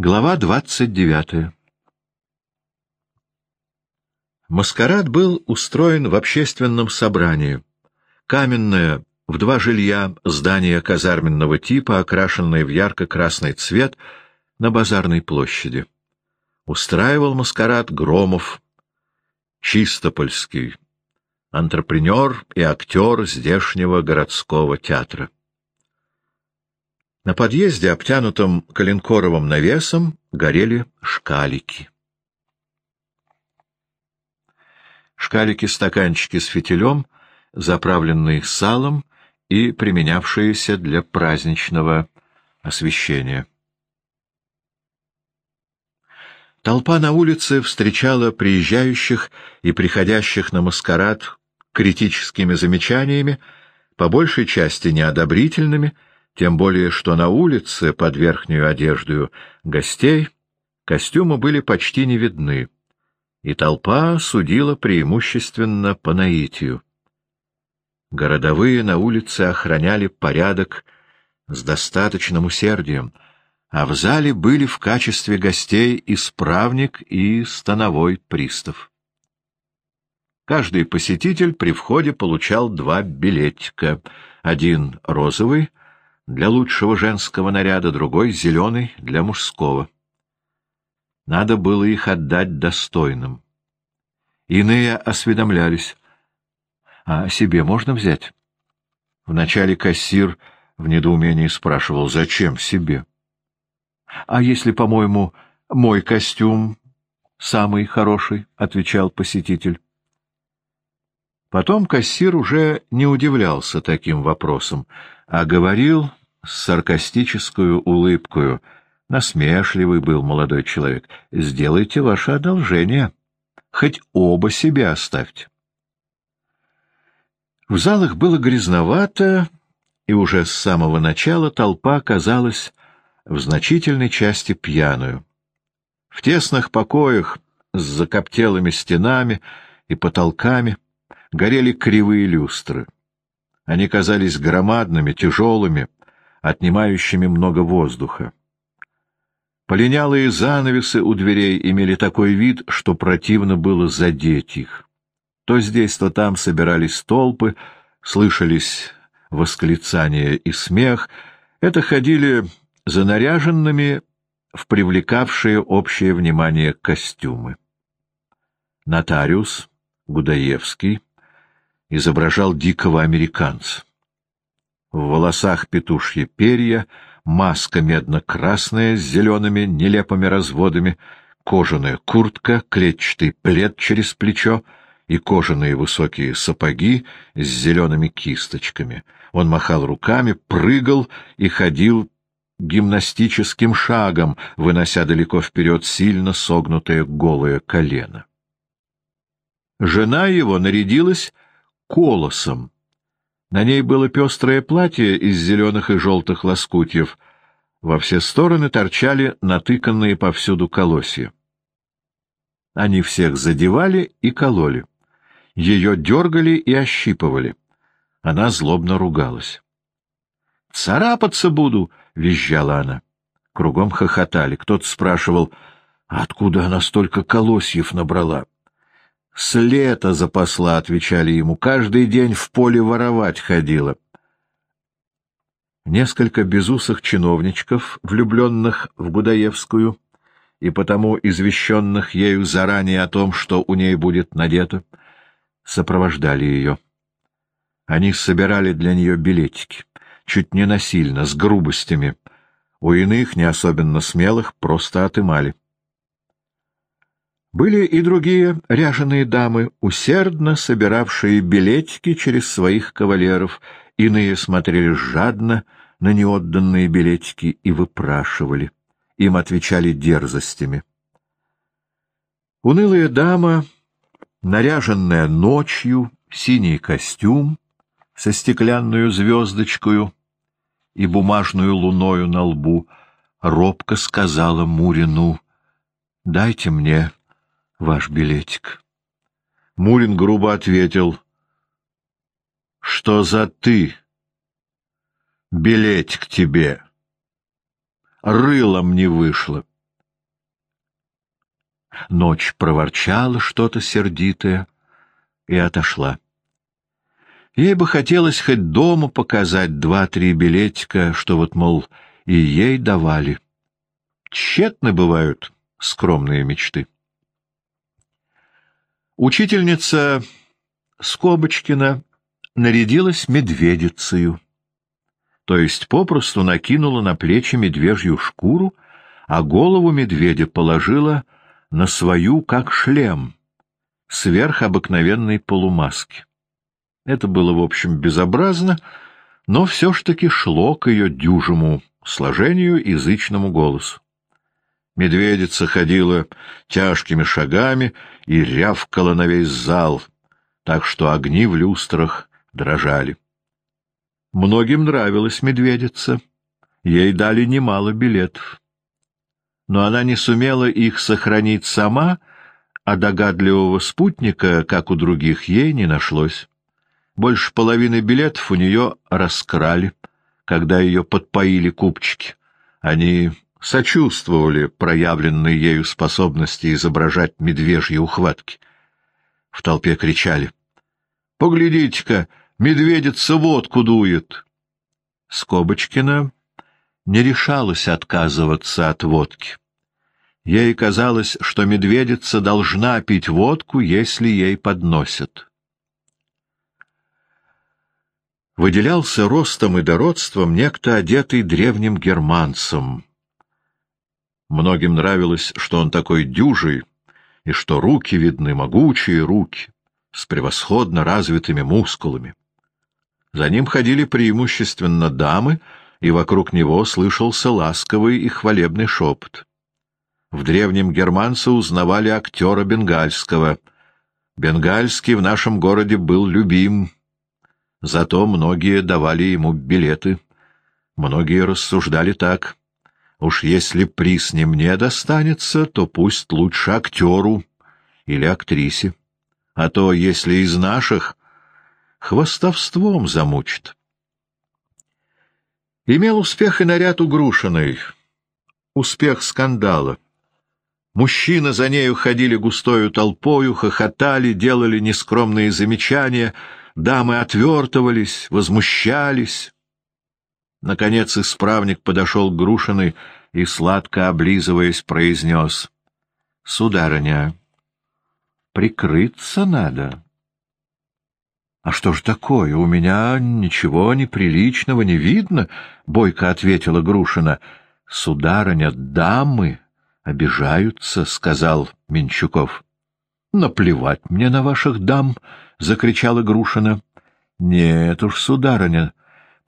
Глава двадцать девятая Маскарад был устроен в общественном собрании. Каменное, в два жилья, здание казарменного типа, окрашенное в ярко-красный цвет, на базарной площади. Устраивал маскарад Громов, чистопольский, антрепренер и актер здешнего городского театра. На подъезде, обтянутом коленкоровым навесом, горели шкалики. Шкалики-стаканчики с фитилем, заправленные салом и применявшиеся для праздничного освещения. Толпа на улице встречала приезжающих и приходящих на маскарад критическими замечаниями, по большей части неодобрительными, тем более что на улице под верхнюю одеждою гостей костюмы были почти не видны, и толпа судила преимущественно по наитию. Городовые на улице охраняли порядок с достаточным усердием, а в зале были в качестве гостей исправник и становой пристав. Каждый посетитель при входе получал два билетика, один розовый, для лучшего женского наряда, другой — зеленый для мужского. Надо было их отдать достойным. Иные осведомлялись. А себе можно взять? Вначале кассир в недоумении спрашивал, зачем себе? А если, по-моему, мой костюм самый хороший, — отвечал посетитель. Потом кассир уже не удивлялся таким вопросам, а говорил с саркастическую улыбкою. Насмешливый был молодой человек. «Сделайте ваше одолжение. Хоть оба себя оставьте». В залах было грязновато, и уже с самого начала толпа казалась в значительной части пьяную. В тесных покоях с закоптелыми стенами и потолками горели кривые люстры. Они казались громадными, тяжелыми, отнимающими много воздуха. Полинялые занавесы у дверей имели такой вид, что противно было задеть их. То здесь, то там собирались толпы, слышались восклицания и смех. Это ходили за наряженными в привлекавшие общее внимание костюмы. Нотариус Гудаевский изображал дикого американца. В волосах петушьи перья, маска медно-красная с зелеными нелепыми разводами, кожаная куртка, клетчатый плед через плечо и кожаные высокие сапоги с зелеными кисточками. Он махал руками, прыгал и ходил гимнастическим шагом, вынося далеко вперед сильно согнутое голое колено. Жена его нарядилась колосом, на ней было пестрое платье из зеленых и желтых лоскутьев. Во все стороны торчали натыканные повсюду колосья. Они всех задевали и кололи. Ее дергали и ощипывали. Она злобно ругалась. «Царапаться буду!» — визжала она. Кругом хохотали. Кто-то спрашивал, откуда она столько колосьев набрала. С лета запасла, — отвечали ему, — каждый день в поле воровать ходила. Несколько безусых чиновничков, влюбленных в Гудаевскую, и потому извещенных ею заранее о том, что у ней будет надето, сопровождали ее. Они собирали для нее билетики, чуть не насильно, с грубостями. У иных, не особенно смелых, просто отымали. Были и другие ряженые дамы, усердно собиравшие билетики через своих кавалеров, иные смотрели жадно на неотданные билетики и выпрашивали. Им отвечали дерзостями. Унылая дама, наряженная ночью, синий костюм со стеклянную звездочкою и бумажную луною на лбу, робко сказала Мурину, «Дайте мне ваш билетик. Мурин грубо ответил. — Что за ты? Билетик тебе. Рылом не вышло. Ночь проворчала что-то сердитое и отошла. Ей бы хотелось хоть дома показать два-три билетика, что вот, мол, и ей давали. Тщетны бывают скромные мечты. Учительница Скобочкина нарядилась медведицею, то есть попросту накинула на плечи медвежью шкуру, а голову медведя положила на свою, как шлем, сверх обыкновенной полумаски. Это было, в общем, безобразно, но все ж таки шло к ее дюжему сложению и зычному голосу. Медведица ходила тяжкими шагами и рявкала на весь зал, так что огни в люстрах дрожали. Многим нравилась медведица, ей дали немало билетов но она не сумела их сохранить сама, а догадливого спутника, как у других, ей не нашлось. Больше половины билетов у нее раскрали, когда ее подпоили купчики. Они сочувствовали проявленной ею способности изображать медвежьи ухватки. В толпе кричали. — Поглядите-ка, медведица водку дует! Скобочкина не решалась отказываться от водки. Ей казалось, что медведица должна пить водку, если ей подносят. Выделялся ростом и дородством некто, одетый древним германцем. Многим нравилось, что он такой дюжий, и что руки видны, могучие руки, с превосходно развитыми мускулами. За ним ходили преимущественно дамы — и вокруг него слышался ласковый и хвалебный шепот. В древнем германце узнавали актера Бенгальского. Бенгальский в нашем городе был любим, зато многие давали ему билеты. Многие рассуждали так. Уж если приз не мне достанется, то пусть лучше актеру или актрисе. А то, если из наших, хвостовством замучит. Имел успех и наряд у. Успех скандала. Мужчины за нею ходили густою толпою, хохотали, делали нескромные замечания, дамы отвертывались, возмущались. Наконец исправник подошел к Грушиной и, сладко облизываясь, произнес. — Сударыня, прикрыться надо. — А что ж такое? У меня ничего неприличного не видно, — бойко ответила Грушина. — Сударыня, дамы обижаются, — сказал Менчуков. — Наплевать мне на ваших дам, — закричала Грушина. — Нет уж, сударыня, —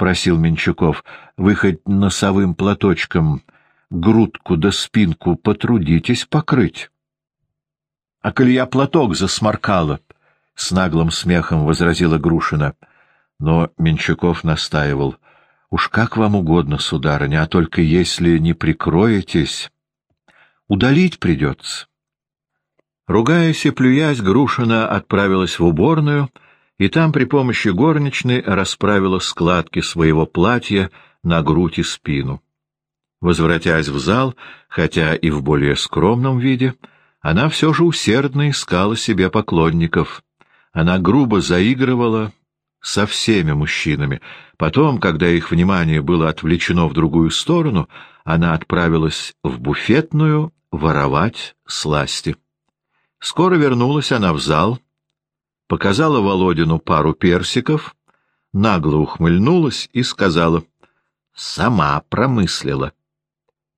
просил Менчуков, — вы хоть носовым платочком грудку да спинку потрудитесь покрыть. — А коли я платок засморкала? —— с наглым смехом возразила Грушина. Но Менчаков настаивал. — Уж как вам угодно, сударыня, а только если не прикроетесь, удалить придется. Ругаясь и плюясь, Грушина отправилась в уборную, и там при помощи горничной расправила складки своего платья на грудь и спину. Возвратясь в зал, хотя и в более скромном виде, она все же усердно искала себе поклонников — она грубо заигрывала со всеми мужчинами. Потом, когда их внимание было отвлечено в другую сторону, она отправилась в буфетную воровать сласти. Скоро вернулась она в зал, показала Володину пару персиков, нагло ухмыльнулась и сказала «Сама промыслила».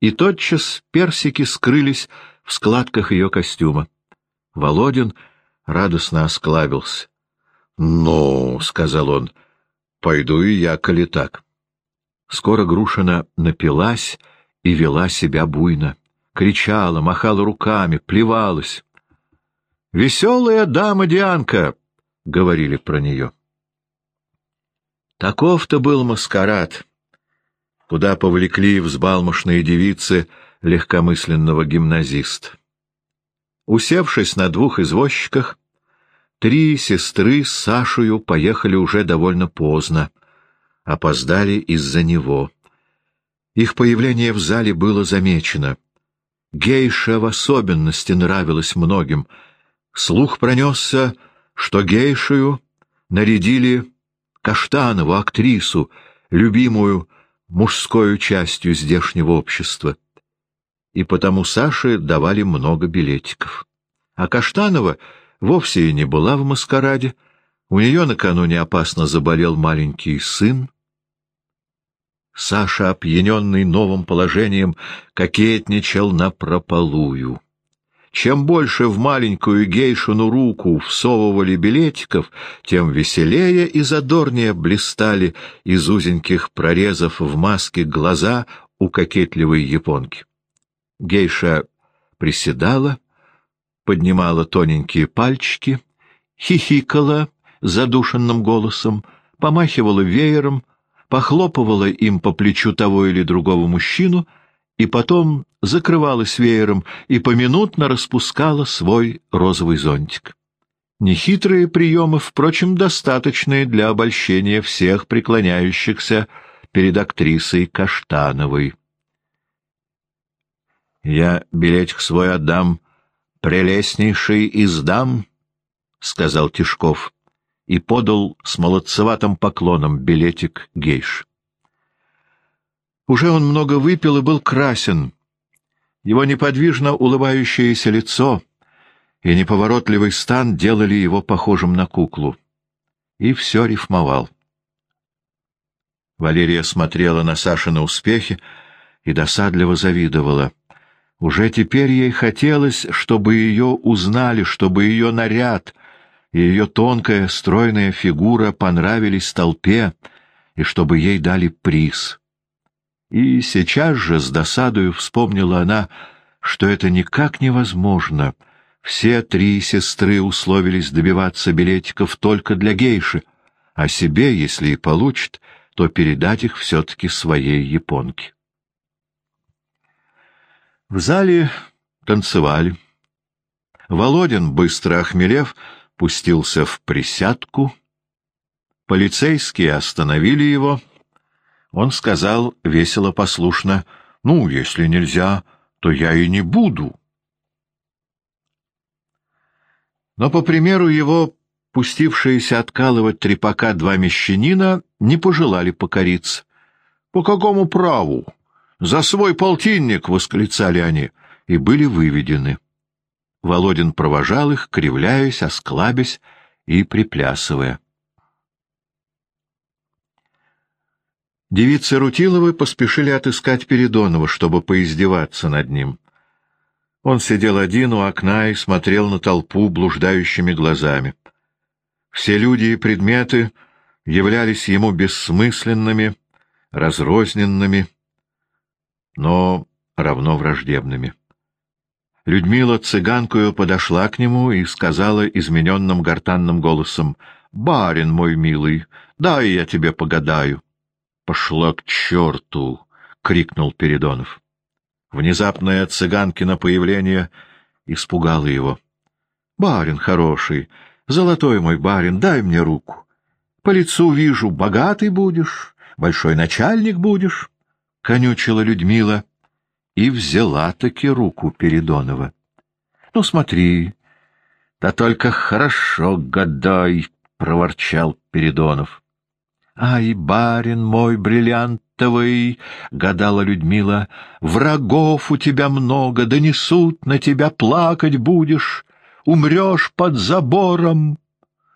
И тотчас персики скрылись в складках ее костюма. Володин — радостно осклабился. — Ну, — сказал он, — пойду и я, коли так. Скоро Грушина напилась и вела себя буйно. Кричала, махала руками, плевалась. — Веселая дама Дианка! — говорили про нее. Таков-то был маскарад, куда повлекли взбалмошные девицы легкомысленного гимназиста. Усевшись на двух извозчиках, три сестры с Сашею поехали уже довольно поздно, опоздали из-за него. Их появление в зале было замечено. гейша в особенности нравилась многим. Слух пронесся, что гейшую нарядили Каштанову, актрису, любимую мужской частью здешнего общества. И потому Саше давали много билетиков. А Каштанова вовсе и не была в маскараде. У нее накануне опасно заболел маленький сын. Саша, опьяненный новым положением, кокетничал напропалую. Чем больше в маленькую гейшину руку всовывали билетиков, тем веселее и задорнее блистали из узеньких прорезов в маске глаза у кокетливой японки. Гейша приседала, поднимала тоненькие пальчики, хихикала задушенным голосом, помахивала веером, похлопывала им по плечу того или другого мужчину и потом закрывалась веером и поминутно распускала свой розовый зонтик. Нехитрые приемы, впрочем, достаточные для обольщения всех преклоняющихся перед актрисой Каштановой. «Я билетик свой отдам, прелестнейший издам», — сказал Тишков и подал с молодцеватым поклоном билетик гейш. Уже он много выпил и был красен. Его неподвижно улыбающееся лицо и неповоротливый стан делали его похожим на куклу. И все рифмовал. Валерия смотрела на Сашины успехи и досадливо завидовала. Уже теперь ей хотелось, чтобы ее узнали, чтобы ее наряд — и ее тонкая, стройная фигура понравились толпе, и чтобы ей дали приз. И сейчас же с досадою вспомнила она, что это никак невозможно. Все три сестры условились добиваться билетиков только для гейши, а себе, если и получат, то передать их все-таки своей японке. В зале танцевали. Володин, быстро охмелев, пустился в присядку. Полицейские остановили его. Он сказал весело послушно, «Ну, если нельзя, то я и не буду». Но, по примеру его, пустившиеся откалывать трепака два мещанина не пожелали покориться. «По какому праву? За свой полтинник!» — восклицали они, и были выведены. Володин провожал их, кривляясь, осклабясь и приплясывая. Девицы Рутиловы поспешили отыскать Передонова, чтобы поиздеваться над ним. Он сидел один у окна и смотрел на толпу блуждающими глазами. Все люди и предметы являлись ему бессмысленными, разрозненными, но равно враждебными. Людмила цыганкою подошла к нему и сказала измененным гортанным голосом, «Барин мой милый, дай я тебе погадаю». «Пошла к черту!» — крикнул Передонов. Внезапное цыганкино появление испугало его. «Барин хороший, золотой мой барин, дай мне руку. По лицу вижу, богатый будешь, большой начальник будешь», — конючила Людмила и взяла-таки руку Передонова. — Ну, смотри, да только хорошо гадай, — проворчал Передонов. — Ай, барин мой бриллиантовый, — гадала Людмила, — врагов у тебя много, донесут, на тебя плакать будешь, умрешь под забором.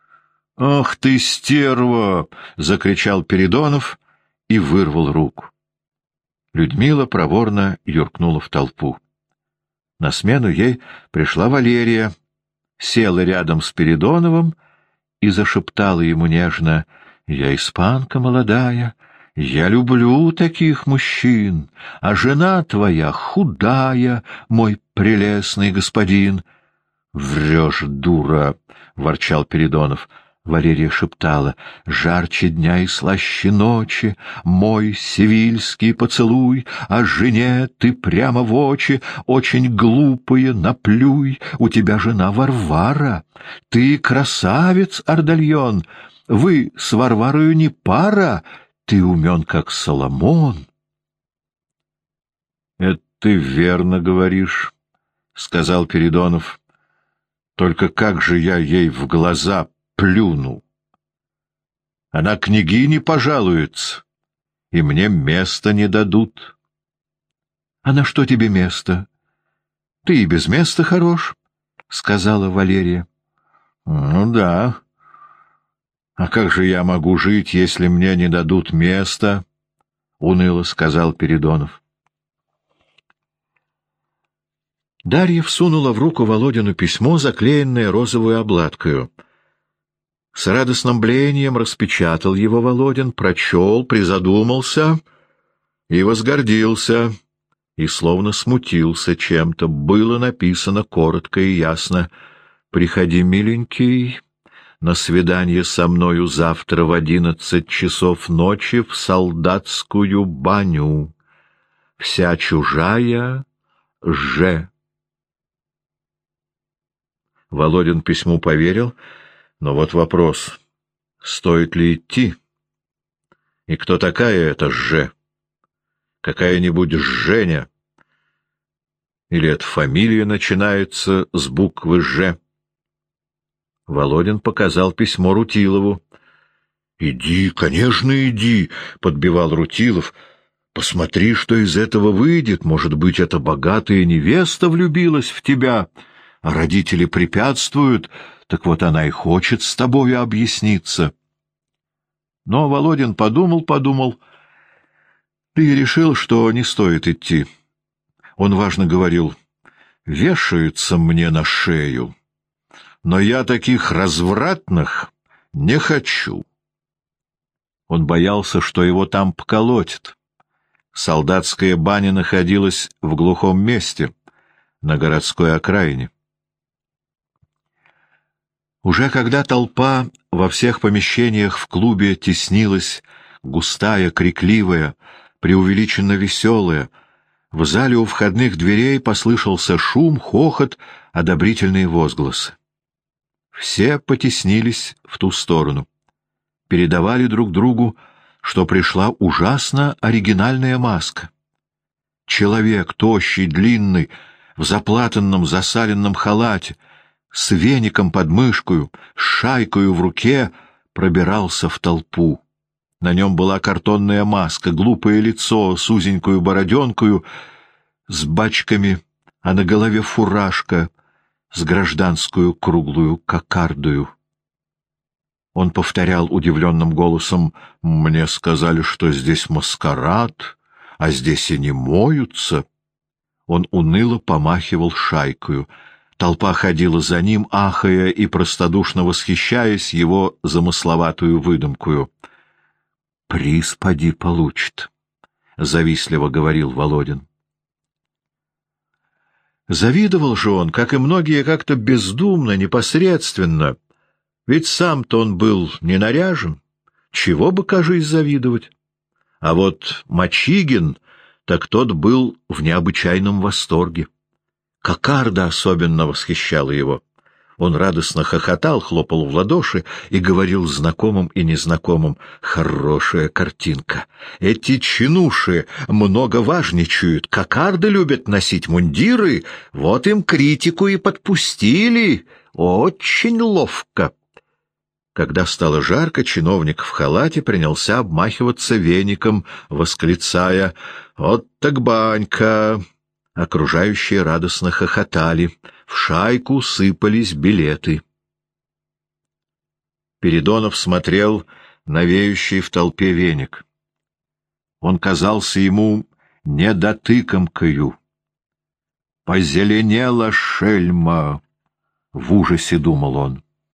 — Ах ты, стерва! — закричал Передонов и вырвал руку. Людмила проворно юркнула в толпу. На смену ей пришла Валерия, села рядом с Передоновым и зашептала ему нежно «Я испанка молодая, я люблю таких мужчин, а жена твоя худая, мой прелестный господин». «Врешь, дура!» — ворчал Передонов. Валерия шептала, «Жарче дня и слаще ночи, мой сивильский поцелуй, а жене ты прямо в очи, очень глупые, наплюй, у тебя жена Варвара, ты красавец, Ардальон, вы с Варварою не пара, ты умен, как Соломон». «Это — Ты верно говоришь, — сказал Передонов. — Только как же я ей в глаза плюну? Она княгине пожалуется, и мне места не дадут. — А на что тебе место? Ты и без места хорош, — сказала Валерия. — Ну да. А как же я могу жить, если мне не дадут места? — уныло сказал Передонов. Дарья всунула в руку Володину письмо, заклеенное розовую обладкою. С радостным блеянием распечатал его Володин, прочел, призадумался и возгордился, и словно смутился чем-то. Было написано коротко и ясно «Приходи, миленький, на свидание со мною завтра в одиннадцать часов ночи в солдатскую баню. Вся чужая Ж». Володин письму поверил, но вот вопрос, стоит ли идти? И кто такая эта Ж? Какая-нибудь Женя? Или эта фамилия начинается с буквы Ж? Володин показал письмо Рутилову. — Иди, конечно, иди, — подбивал Рутилов. — Посмотри, что из этого выйдет. Может быть, эта богатая невеста влюбилась в тебя. — а родители препятствуют, так вот она и хочет с тобою объясниться. Но Володин подумал-подумал, да и решил, что не стоит идти. Он важно говорил, «Вешаются мне на шею, но я таких развратных не хочу». Он боялся, что его там поколотят. Солдатская баня находилась в глухом месте, на городской окраине. Уже когда толпа во всех помещениях в клубе теснилась, густая, крикливая, преувеличенно веселая, в зале у входных дверей послышался шум, хохот, одобрительные возгласы. Все потеснились в ту сторону. Передавали друг другу, что пришла ужасно оригинальная маска. Человек, тощий, длинный, в заплатанном засаленном халате, с веником под мышкою, с шайкою в руке, пробирался в толпу. На нем была картонная маска, глупое лицо с узенькую бороденкою, с бачками, а на голове фуражка с гражданскую круглую кокардою. Он повторял удивленным голосом, «Мне сказали, что здесь маскарад, а здесь и не моются». Он уныло помахивал шайкою — Толпа ходила за ним, ахая и простодушно восхищаясь его замысловатую выдумкую. «Приз поди получит», — завистливо говорил Володин. Завидовал же он, как и многие, как-то бездумно, непосредственно, ведь сам-то он был не наряжен, чего бы, кажись, завидовать. А вот Мачигин, так тот был в необычайном восторге. Кокарда особенно восхищала его. Он радостно хохотал, хлопал в ладоши и говорил знакомым и незнакомым «Хорошая картинка! Эти чинуши много важничают, кокарды любят носить мундиры, вот им критику и подпустили! Очень ловко!» Когда стало жарко, чиновник в халате принялся обмахиваться веником, восклицая «Вот так банька!» Окружающие радостно хохотали, в шайку сыпались билеты. Передонов смотрел на веющий в толпе веник. Он казался ему недотыкомкою. «Позеленела шельма!» — в ужасе думал он.